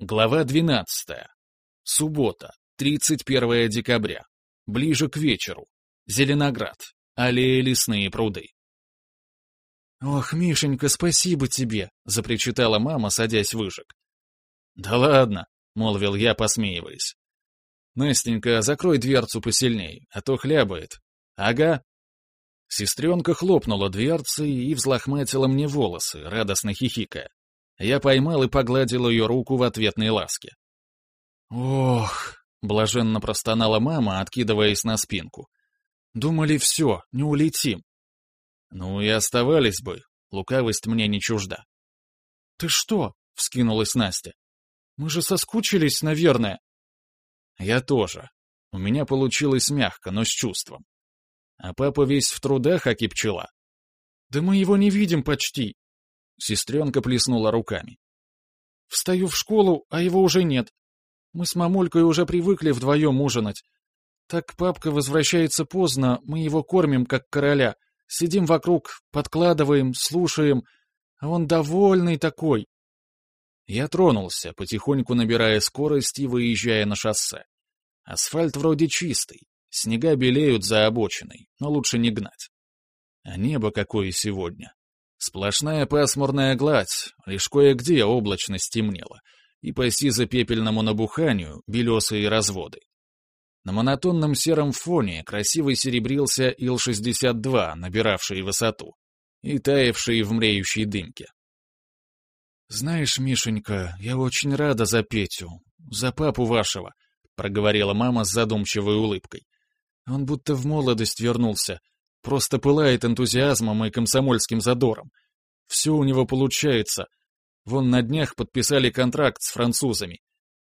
Глава 12. Суббота, 31 декабря. Ближе к вечеру. Зеленоград. Аллея лесные пруды. «Ох, Мишенька, спасибо тебе!» — запричитала мама, садясь выжиг. «Да ладно!» — молвил я, посмеиваясь. «Настенька, закрой дверцу посильней, а то хлябает». «Ага». Сестренка хлопнула дверцей и взлохматила мне волосы, радостно хихикая. Я поймал и погладил ее руку в ответной ласке. «Ох!» — блаженно простонала мама, откидываясь на спинку. «Думали, все, не улетим». «Ну и оставались бы, лукавость мне не чужда». «Ты что?» — вскинулась Настя. «Мы же соскучились, наверное». «Я тоже. У меня получилось мягко, но с чувством. А папа весь в трудах, аки пчела». «Да мы его не видим почти», Сестренка плеснула руками. «Встаю в школу, а его уже нет. Мы с мамулькой уже привыкли вдвоем ужинать. Так папка возвращается поздно, мы его кормим, как короля. Сидим вокруг, подкладываем, слушаем, а он довольный такой». Я тронулся, потихоньку набирая скорость и выезжая на шоссе. Асфальт вроде чистый, снега белеют за обочиной, но лучше не гнать. А небо какое сегодня. Сплошная пасмурная гладь, лишь кое-где облачность темнела, и по сизо-пепельному набуханию белесые разводы. На монотонном сером фоне красиво серебрился Ил-62, набиравший высоту, и таявший в мреющей дымке. «Знаешь, Мишенька, я очень рада за Петю, за папу вашего», — проговорила мама с задумчивой улыбкой. «Он будто в молодость вернулся, Просто пылает энтузиазмом и комсомольским задором. Все у него получается. Вон на днях подписали контракт с французами.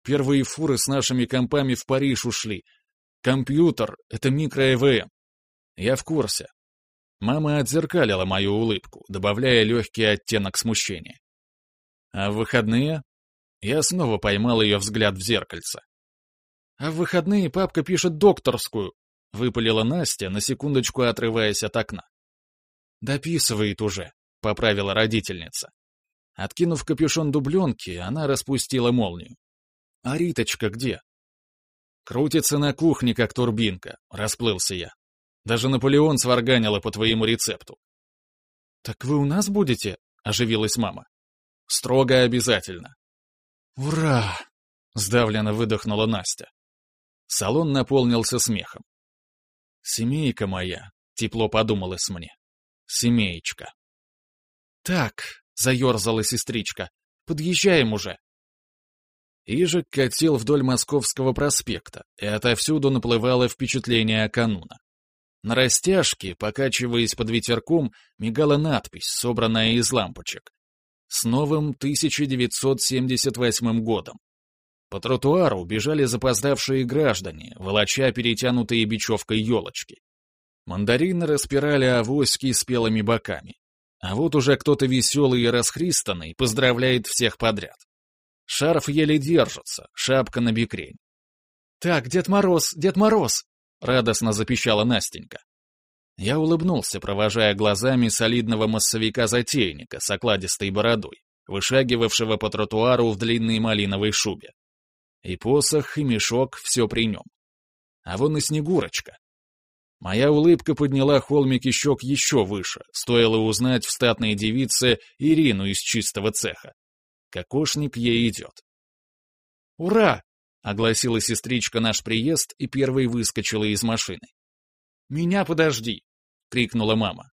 Первые фуры с нашими компами в Париж ушли. Компьютер — это микро-ЭВМ. Я в курсе. Мама отзеркалила мою улыбку, добавляя легкий оттенок смущения. А в выходные? Я снова поймал ее взгляд в зеркальце. А в выходные папка пишет докторскую, — выпалила Настя, на секундочку отрываясь от окна. «Дописывает уже», — поправила родительница. Откинув капюшон дубленки, она распустила молнию. «А Риточка где?» «Крутится на кухне, как турбинка», — расплылся я. «Даже Наполеон сварганила по твоему рецепту». «Так вы у нас будете?» — оживилась мама. «Строго обязательно». «Ура!» — сдавленно выдохнула Настя. Салон наполнился смехом. Семейка моя, тепло подумалось мне. Семеечка. Так, заерзала сестричка, подъезжаем уже. Ижик катил вдоль Московского проспекта, и отовсюду наплывало впечатление кануна. На растяжке, покачиваясь под ветерком, мигала надпись, собранная из лампочек. С новым 1978 годом. По тротуару бежали запоздавшие граждане, волоча перетянутые бечевкой елочки. Мандарины распирали авоськи спелыми боками. А вот уже кто-то веселый и расхристанный поздравляет всех подряд. Шарф еле держится, шапка на бекрень. «Так, Дед Мороз, Дед Мороз!» — радостно запищала Настенька. Я улыбнулся, провожая глазами солидного массовика-затейника с окладистой бородой, вышагивавшего по тротуару в длинной малиновой шубе. И посох, и мешок — все при нем. А вон и Снегурочка. Моя улыбка подняла холмики щек еще выше, стоило узнать в статной девице Ирину из чистого цеха. Кокошник ей идет. «Ура!» — огласила сестричка наш приезд и первой выскочила из машины. «Меня подожди!» — крикнула мама.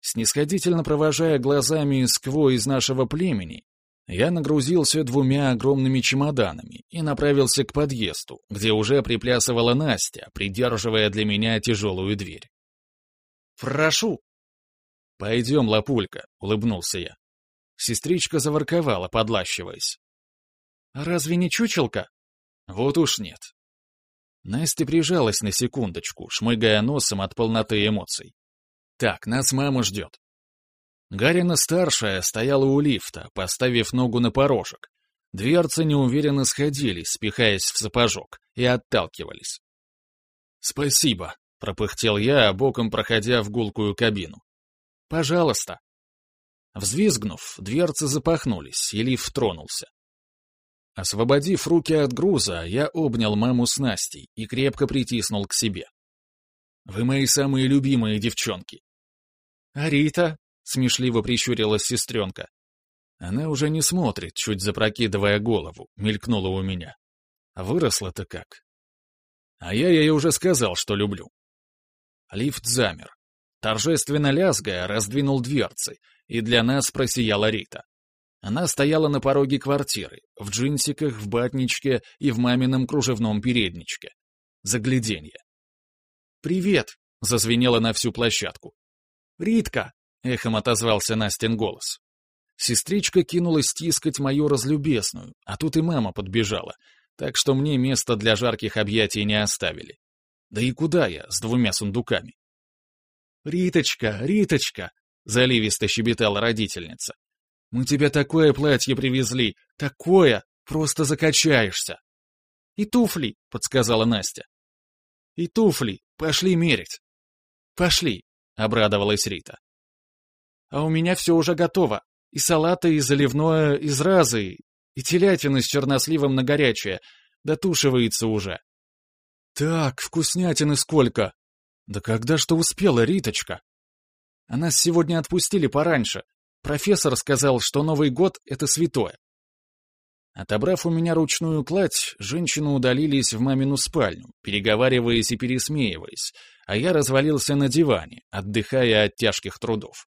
Снисходительно провожая глазами скво из нашего племени, я нагрузился двумя огромными чемоданами и направился к подъезду, где уже приплясывала Настя, придерживая для меня тяжелую дверь. «Прошу!» «Пойдем, лапулька», — улыбнулся я. Сестричка заворковала, подлащиваясь. «Разве не чучелка?» «Вот уж нет». Настя прижалась на секундочку, шмыгая носом от полноты эмоций. «Так, нас мама ждет. Гарина-старшая стояла у лифта, поставив ногу на порожек. Дверцы неуверенно сходились, спихаясь в сапожок, и отталкивались. «Спасибо», — пропыхтел я, боком проходя в гулкую кабину. «Пожалуйста». Взвизгнув, дверцы запахнулись, и лифт тронулся. Освободив руки от груза, я обнял маму с Настей и крепко притиснул к себе. «Вы мои самые любимые девчонки». «А Рита?» — смешливо прищурилась сестренка. Она уже не смотрит, чуть запрокидывая голову, мелькнула у меня. Выросла-то как. А я ей уже сказал, что люблю. Лифт замер. Торжественно лязгая, раздвинул дверцы, и для нас просияла Рита. Она стояла на пороге квартиры, в джинсиках, в батничке и в мамином кружевном передничке. Загляденье. «Привет!» — зазвенела на всю площадку. «Ритка!» — эхом отозвался Настин голос. Сестричка кинулась тискать мою разлюбесную, а тут и мама подбежала, так что мне места для жарких объятий не оставили. Да и куда я с двумя сундуками? «Риточка, Риточка!» — заливисто щебетала родительница. «Мы тебе такое платье привезли, такое! Просто закачаешься!» «И туфли!» — подсказала Настя. «И туфли! Пошли мерить!» «Пошли!» — обрадовалась Рита. «А у меня все уже готово. И салаты, и заливное, из разы, и телятина с черносливом на горячее. Дотушивается уже. Так, вкуснятины сколько. Да когда что успела, Риточка? А нас сегодня отпустили пораньше. Профессор сказал, что Новый год — это святое. Отобрав у меня ручную кладь, женщины удалились в мамину спальню, переговариваясь и пересмеиваясь, а я развалился на диване, отдыхая от тяжких трудов.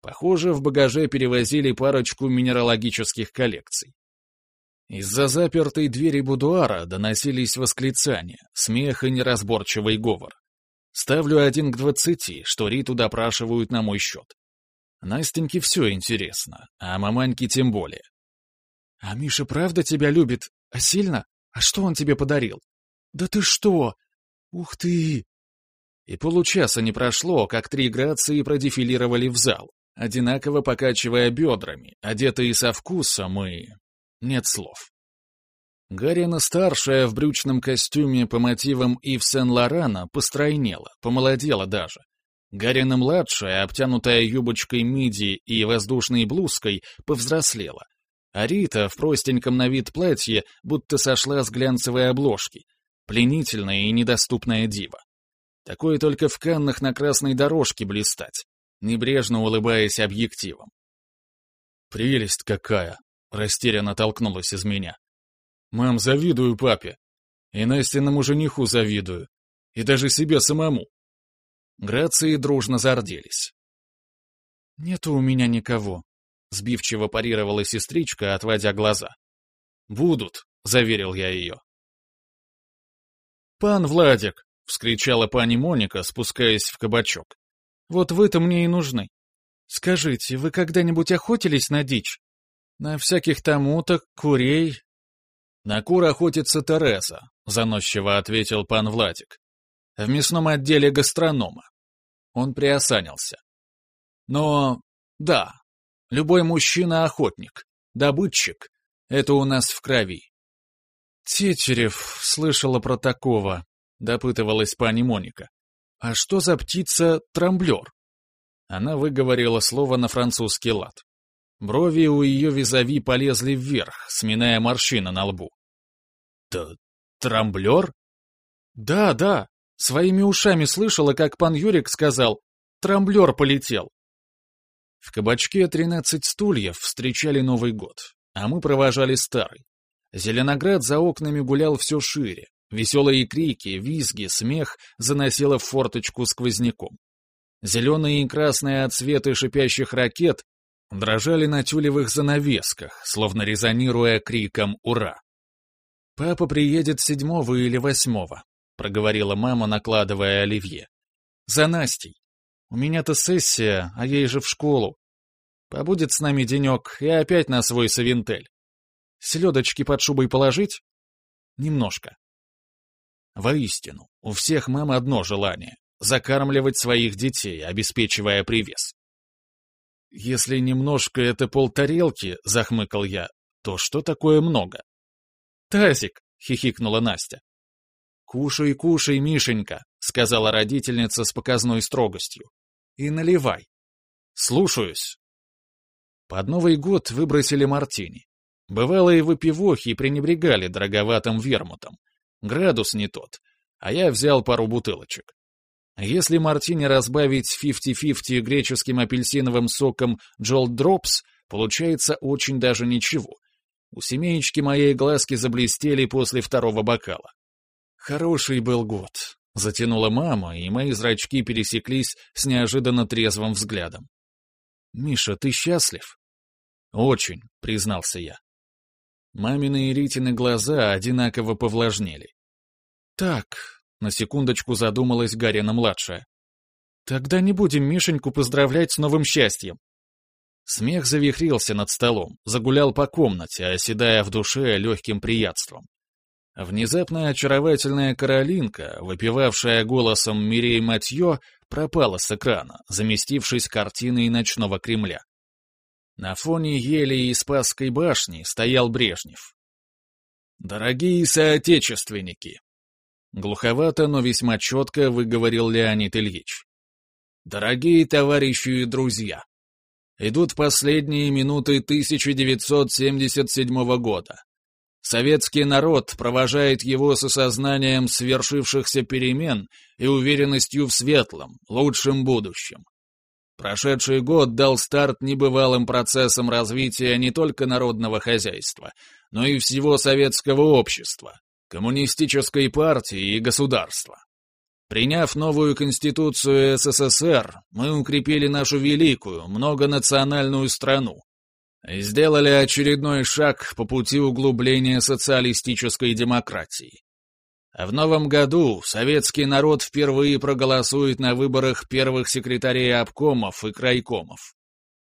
Похоже, в багаже перевозили парочку минералогических коллекций. Из-за запертой двери будуара доносились восклицания, смех и неразборчивый говор. Ставлю один к двадцати, что Риту допрашивают на мой счет. Настеньке все интересно, а маманьке тем более. «А Миша правда тебя любит? А сильно? А что он тебе подарил?» «Да ты что? Ух ты!» И получаса не прошло, как три грации продефилировали в зал, одинаково покачивая бедрами, одетые со вкусом и нет слов. Гарина-старшая в брючном костюме по мотивам Ив Сен-Лорана постройнела, помолодела даже. Гарина-младшая, обтянутая юбочкой миди и воздушной блузкой, повзрослела. А Рита в простеньком на вид платье будто сошла с глянцевой обложки. Пленительная и недоступная дива. Такое только в Каннах на красной дорожке блистать, небрежно улыбаясь объективом. «Прелесть какая!» Растерянно толкнулась из меня. «Мам, завидую папе. И Настиному жениху завидую. И даже себе самому». Грации дружно зарделись. «Нету у меня никого», — сбивчиво парировала сестричка, отводя глаза. «Будут», — заверил я ее. «Пан Владик!» — вскричала пани Моника, спускаясь в кабачок. «Вот вы-то мне и нужны. Скажите, вы когда-нибудь охотились на дичь?» На всяких там уток, курей. На кур охотится Тереза, заносчиво ответил пан Владик. В мясном отделе гастронома. Он приосанился. Но, да, любой мужчина — охотник, добытчик. Это у нас в крови. Тетерев слышала про такого, допытывалась пани Моника. А что за птица трамблер? Она выговорила слово на французский лад. Брови у ее визави полезли вверх, сминая морщины на лбу. «Т... трамблер?» «Да, да. Своими ушами слышала, как пан Юрик сказал. Трамблер полетел». В кабачке «Тринадцать стульев» встречали Новый год, а мы провожали старый. Зеленоград за окнами гулял все шире. Веселые крики, визги, смех заносило в форточку сквозняком. Зеленые и красные отсветы шипящих ракет дрожали на тюлевых занавесках, словно резонируя криком «Ура!». «Папа приедет седьмого или восьмого», — проговорила мама, накладывая оливье. «За Настей. У меня-то сессия, а ей же в школу. Побудет с нами денек и опять на свой савинтель. Селедочки под шубой положить? Немножко». Воистину, у всех мам одно желание — закармливать своих детей, обеспечивая привес. «Если немножко это полтарелки», — захмыкал я, — «то что такое много?» «Тазик», — хихикнула Настя. «Кушай, кушай, Мишенька», — сказала родительница с показной строгостью. «И наливай». «Слушаюсь». Под Новый год выбросили мартини. Бывалые выпивохи пренебрегали дороговатым вермутом. Градус не тот, а я взял пару бутылочек. Если мартини разбавить 50-50 греческим апельсиновым соком Джолт Дропс, получается очень даже ничего. У семеечки моей глазки заблестели после второго бокала. Хороший был год. Затянула мама, и мои зрачки пересеклись с неожиданно трезвым взглядом. «Миша, ты счастлив?» «Очень», — признался я. Мамины и Ритины глаза одинаково повлажнели. «Так», — на секундочку задумалась Гарина-младшая. «Тогда не будем Мишеньку поздравлять с новым счастьем». Смех завихрился над столом, загулял по комнате, оседая в душе легким приятством. Внезапно очаровательная Каролинка, выпивавшая голосом Мирей Матье, пропала с экрана, заместившись картиной ночного Кремля. На фоне ели и Спасской башни стоял Брежнев. «Дорогие соотечественники!» Глуховато, но весьма четко выговорил Леонид Ильич. «Дорогие товарищи и друзья! Идут последние минуты 1977 года. Советский народ провожает его с осознанием свершившихся перемен и уверенностью в светлом, лучшем будущем. Прошедший год дал старт небывалым процессам развития не только народного хозяйства, но и всего советского общества, коммунистической партии и государства. Приняв новую Конституцию СССР, мы укрепили нашу великую, многонациональную страну, сделали очередной шаг по пути углубления социалистической демократии. А в новом году советский народ впервые проголосует на выборах первых секретарей обкомов и крайкомов.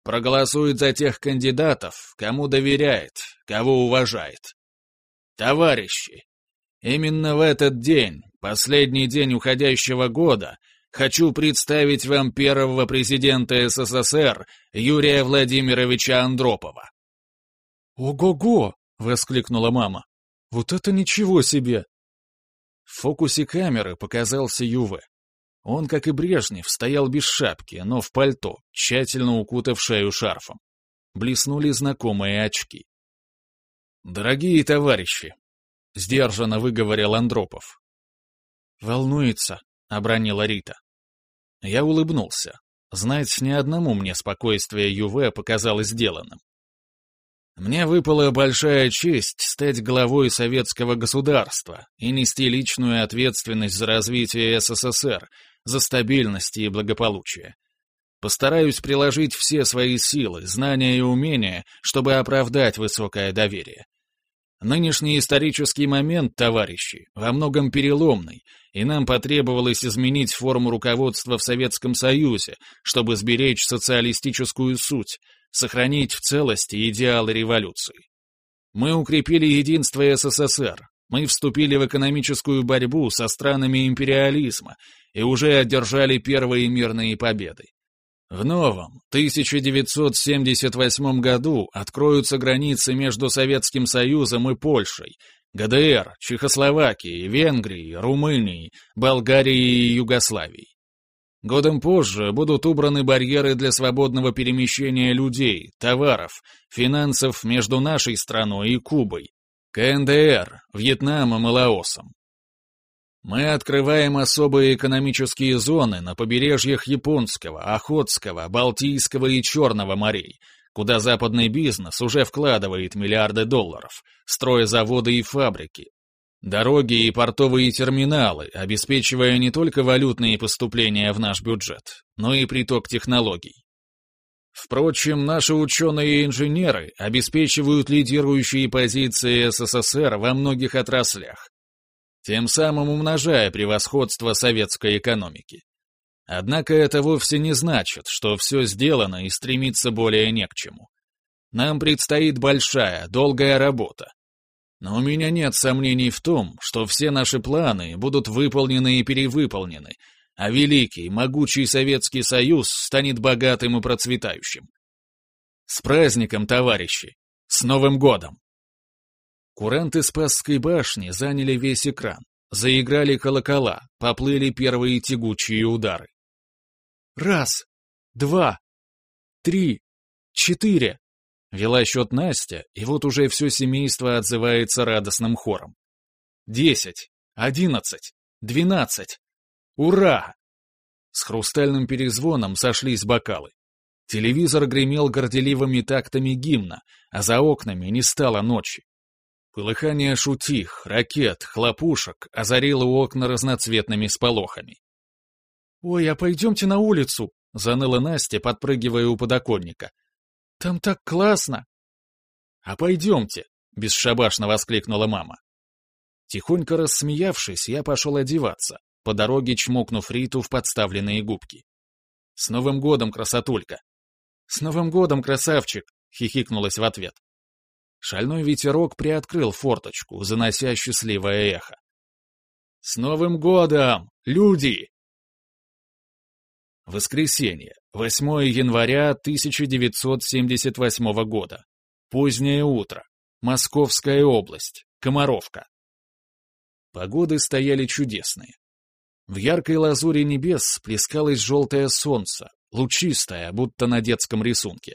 Проголосует за тех кандидатов, кому доверяет, кого уважает. Товарищи, именно в этот день, последний день уходящего года, хочу представить вам первого президента СССР Юрия Владимировича Андропова». «Ого-го!» — воскликнула мама. «Вот это ничего себе!» В фокусе камеры показался Юве. Он, как и Брежнев, стоял без шапки, но в пальто, тщательно укутав шею шарфом. Блеснули знакомые очки. «Дорогие товарищи!» — сдержанно выговорил Андропов. «Волнуется», — обронила Рита. Я улыбнулся. Знать ни одному мне спокойствие Юве показалось сделанным. Мне выпала большая честь стать главой советского государства и нести личную ответственность за развитие СССР, за стабильность и благополучие. Постараюсь приложить все свои силы, знания и умения, чтобы оправдать высокое доверие. Нынешний исторический момент, товарищи, во многом переломный, и нам потребовалось изменить форму руководства в Советском Союзе, чтобы сберечь социалистическую суть, сохранить в целости идеалы революции. Мы укрепили единство СССР, мы вступили в экономическую борьбу со странами империализма и уже одержали первые мирные победы. В новом, 1978 году откроются границы между Советским Союзом и Польшей, ГДР, Чехословакией, Венгрией, Румынией, Болгарией и Югославией. Годом позже будут убраны барьеры для свободного перемещения людей, товаров, финансов между нашей страной и Кубой, КНДР, Вьетнамом и Лаосом. Мы открываем особые экономические зоны на побережьях Японского, Охотского, Балтийского и Черного морей, куда западный бизнес уже вкладывает миллиарды долларов, строя заводы и фабрики, дороги и портовые терминалы, обеспечивая не только валютные поступления в наш бюджет, но и приток технологий. Впрочем, наши ученые и инженеры обеспечивают лидирующие позиции СССР во многих отраслях, тем самым умножая превосходство советской экономики. Однако это вовсе не значит, что все сделано и стремиться более не к чему. Нам предстоит большая, долгая работа. Но у меня нет сомнений в том, что все наши планы будут выполнены и перевыполнены, а великий, могучий Советский Союз станет богатым и процветающим. С праздником, товарищи! С Новым годом! Куранты Спасской башни заняли весь экран. Заиграли колокола, поплыли первые тягучие удары. Раз, два, три, четыре. Вела счет Настя, и вот уже все семейство отзывается радостным хором. Десять, одиннадцать, двенадцать. Ура! С хрустальным перезвоном сошлись бокалы. Телевизор гремел горделивыми тактами гимна, а за окнами не стало ночи. Полыхание шутих, ракет, хлопушек озарило окна разноцветными сполохами. «Ой, а пойдемте на улицу!» — заныла Настя, подпрыгивая у подоконника. «Там так классно!» «А пойдемте!» — бесшабашно воскликнула мама. Тихонько рассмеявшись, я пошел одеваться, по дороге чмокнув Риту в подставленные губки. «С Новым годом, красотулька!» «С Новым годом, красавчик!» — хихикнулась в ответ. Шальной ветерок приоткрыл форточку, занося счастливое эхо. «С Новым годом, люди!» Воскресенье, 8 января 1978 года. Позднее утро. Московская область. Комаровка. Погоды стояли чудесные. В яркой лазуре небес плескалось желтое солнце, лучистое, будто на детском рисунке.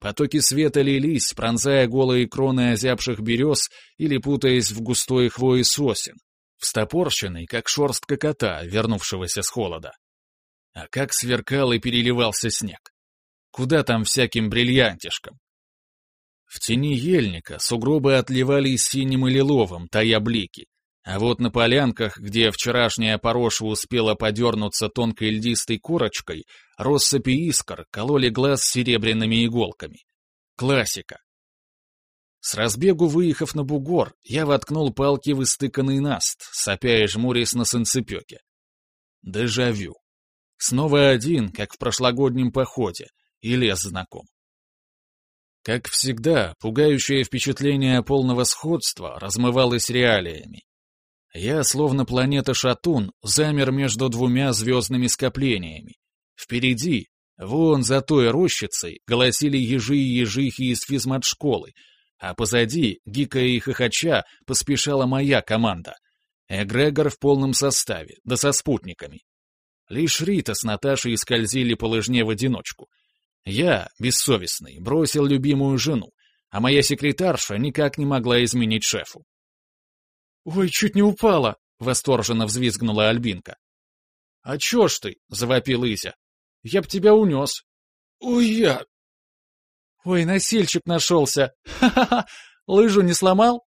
Потоки света лились, пронзая голые кроны озябших берез или путаясь в густой хвои сосен, встопорщенный, как шорстка кота, вернувшегося с холода. А как сверкал и переливался снег. Куда там всяким бриллиантишкам? В тени ельника сугробы отливали синим и лиловым, тая блики, а вот на полянках, где вчерашняя пороша успела подернуться тонкой льдистой корочкой, россыпи искр кололи глаз серебряными иголками. Классика. С разбегу выехав на бугор, я воткнул палки в истыканный наст, сопя и жмурясь на санцепёке. Дежавю. Снова один, как в прошлогоднем походе, и лес знаком. Как всегда, пугающее впечатление полного сходства размывалось реалиями. Я, словно планета-шатун, замер между двумя звездными скоплениями. Впереди, вон за той рощицей, голосили ежи и ежихи из физмат-школы, а позади, гикая и хохоча, поспешала моя команда. Эгрегор в полном составе, да со спутниками. Лишь Рита с Наташей скользили по лыжне в одиночку. Я, бессовестный, бросил любимую жену, а моя секретарша никак не могла изменить шефу. «Ой, чуть не упала!» — восторженно взвизгнула Альбинка. «А чё ж ты?» — завопил Изя. «Я б тебя унес». «Ой, я...» «Ой, носильщик нашелся! Ха-ха-ха! Лыжу не сломал?»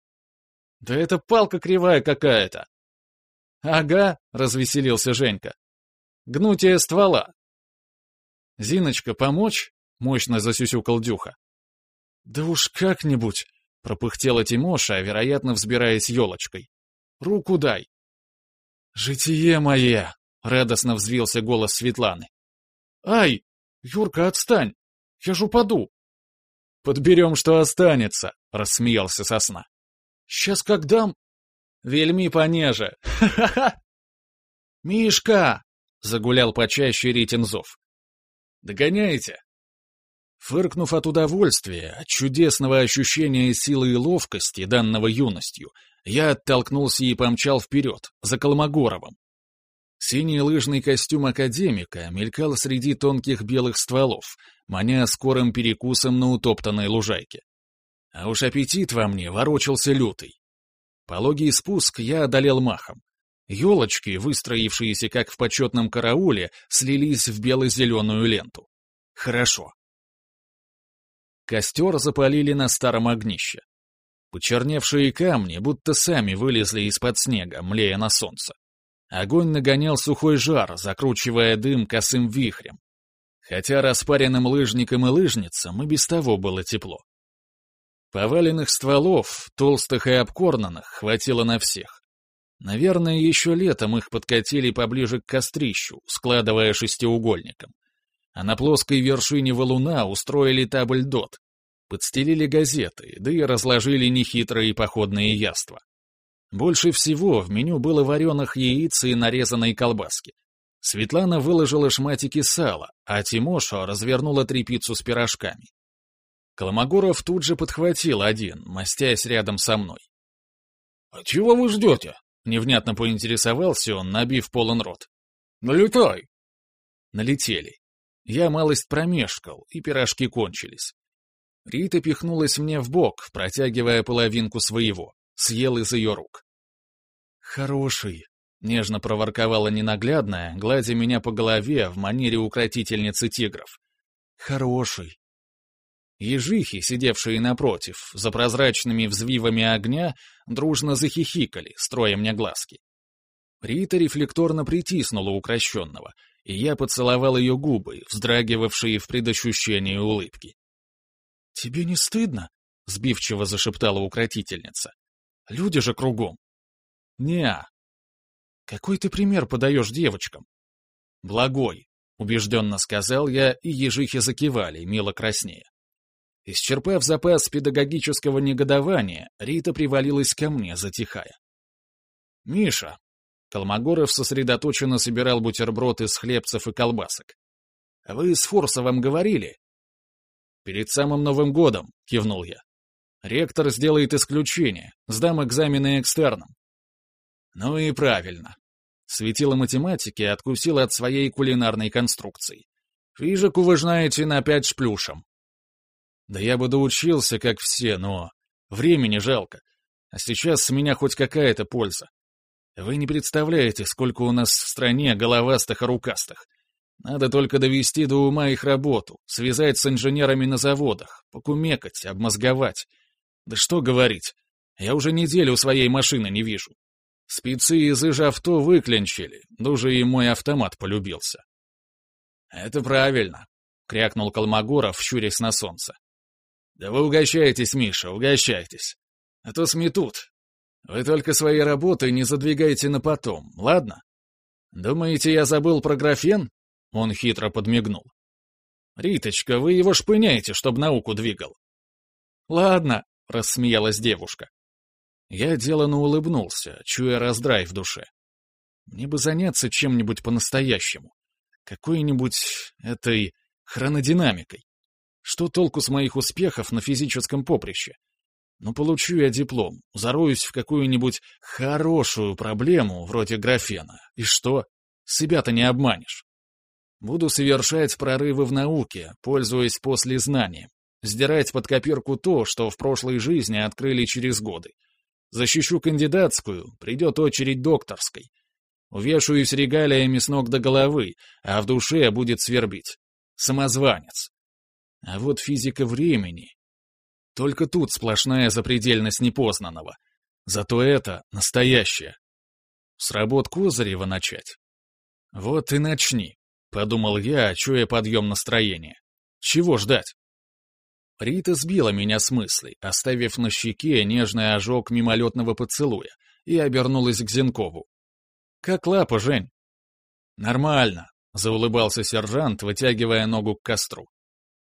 «Да это палка кривая какая-то!» «Ага», — развеселился Женька. «Гнутие ствола». «Зиночка, помочь?» — мощно засюсюкал Дюха. «Да уж как-нибудь», — пропыхтела Тимоша, вероятно, взбираясь елочкой. «Руку дай!» «Житие мое!» — радостно взвился голос Светланы. «Ай! Юрка, отстань! Я ж упаду!» «Подберем, что останется!» — рассмеялся сосна. «Сейчас как дам...» «Вельми понеже! Ха-ха-ха!» «Мишка!» — загулял почаще Ритинзов. «Догоняйте!» Фыркнув от удовольствия, от чудесного ощущения силы и ловкости, данного юностью, я оттолкнулся и помчал вперед, за Колмогоровым. Синий лыжный костюм академика мелькал среди тонких белых стволов, маня скорым перекусом на утоптанной лужайке. А уж аппетит во мне ворочался лютый. Пологий спуск я одолел махом. Елочки, выстроившиеся как в почетном карауле, слились в бело-зеленую ленту. Хорошо. Костер запалили на старом огнище. Почерневшие камни будто сами вылезли из-под снега, млея на солнце. Огонь нагонял сухой жар, закручивая дым косым вихрем. Хотя распаренным лыжникам и лыжницам и без того было тепло. Поваленных стволов, толстых и обкорнанных, хватило на всех. Наверное, еще летом их подкатили поближе к кострищу, складывая шестиугольником а на плоской вершине валуна устроили табль-дот, подстелили газеты, да и разложили нехитрые походные яства. Больше всего в меню было вареных яиц и нарезанной колбаски. Светлана выложила шматики сала, а Тимоша развернула трепицу с пирожками. Коломогоров тут же подхватил один, мастясь рядом со мной. «А чего вы ждете?» — невнятно поинтересовался он, набив полон рот. «Налетай!» Налетели. Я малость промешкал, и пирожки кончились. Рита пихнулась мне в бок, протягивая половинку своего, съел из ее рук. «Хороший», — нежно проворковала ненаглядная, гладя меня по голове в манере укротительницы тигров. «Хороший». Ежихи, сидевшие напротив, за прозрачными взвивами огня, дружно захихикали, строя мне глазки. Рита рефлекторно притиснула укращенного, и я поцеловал ее губы, вздрагивавшие в предощущении улыбки. «Тебе не стыдно?» — сбивчиво зашептала укротительница. «Люди же кругом». «Не-а». «Какой ты пример подаешь девочкам?» «Благой», — убежденно сказал я, и ежихи закивали, мило краснея. Исчерпав запас педагогического негодования, Рита привалилась ко мне, затихая. «Миша!» Колмогоров сосредоточенно собирал бутерброд из хлебцев и колбасок. «Вы с Фурсовым говорили?» «Перед самым Новым годом», — кивнул я. «Ректор сделает исключение, сдам экзамены экстерном». «Ну и правильно». Светило математики откусил от своей кулинарной конструкции. «Фижику вы знаете на пять с плюшем. Да я бы доучился, как все, но... Времени жалко. А сейчас с меня хоть какая-то польза. Вы не представляете, сколько у нас в стране головастых и рукастых. Надо только довести до ума их работу, связать с инженерами на заводах, покумекать, обмозговать. Да что говорить, я уже неделю своей машины не вижу. Спецы из авто выклинчили, даже и мой автомат полюбился. «Это правильно», — крякнул Колмогоров, щурясь на солнце. «Да вы угощайтесь, Миша, угощайтесь. А то сметут. Вы только свои работы не задвигайте на потом, ладно? Думаете, я забыл про графен?» Он хитро подмигнул. «Риточка, вы его шпыняете, чтобы науку двигал». «Ладно», — рассмеялась девушка. Я делано улыбнулся, чуя раздрай в душе. Мне бы заняться чем-нибудь по-настоящему. Какой-нибудь этой хронодинамикой. Что толку с моих успехов на физическом поприще? Ну, получу я диплом, зароюсь в какую-нибудь хорошую проблему, вроде графена. И что? Себя-то не обманешь. Буду совершать прорывы в науке, пользуясь после знанием. Сдирать под копирку то, что в прошлой жизни открыли через годы. Защищу кандидатскую, придет очередь докторской. Увешаюсь регалиями с ног до головы, а в душе будет свербить. Самозванец. А вот физика времени. Только тут сплошная запредельность непознанного. Зато это настоящее. С работ Козырева начать. Вот и начни, подумал я, чуя подъем настроения. Чего ждать? Рита сбила меня с мыслей, оставив на щеке нежный ожог мимолетного поцелуя, и обернулась к Зенкову. «Как лапа, Жень?» «Нормально», — заулыбался сержант, вытягивая ногу к костру.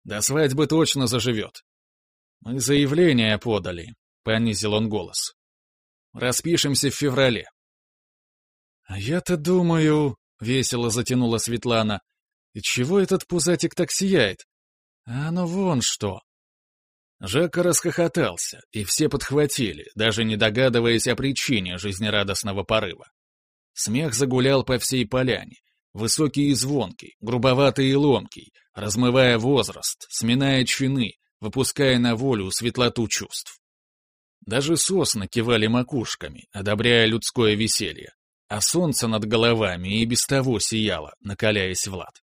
До свадьбы точно заживет. Мы заявление подали, — понизил он голос. Распишемся в феврале. А я-то думаю, — весело затянула Светлана, — и чего этот пузатик так сияет? А ну вон что. Жека расхохотался, и все подхватили, даже не догадываясь о причине жизнерадостного порыва. Смех загулял по всей поляне, высокий и звонкий, грубоватый и ломкий, размывая возраст, сминая чины, выпуская на волю светлоту чувств. Даже сосны кивали макушками, одобряя людское веселье, а солнце над головами и без того сияло, накаляясь в лад.